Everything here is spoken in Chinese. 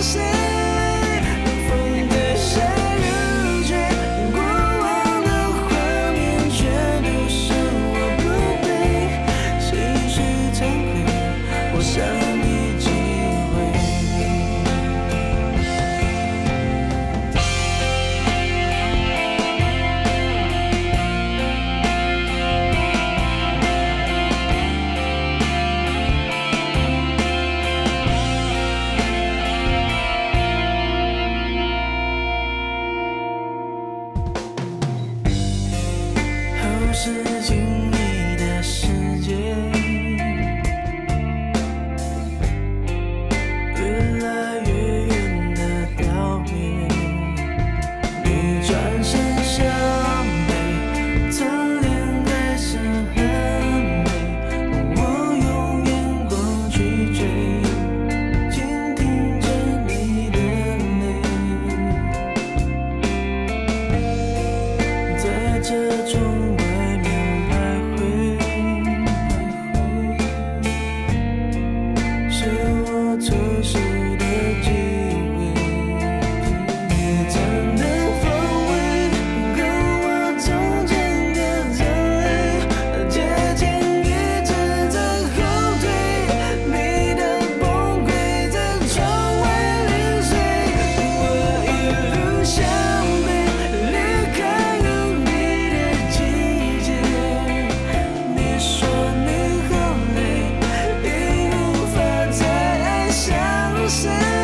say Sẽ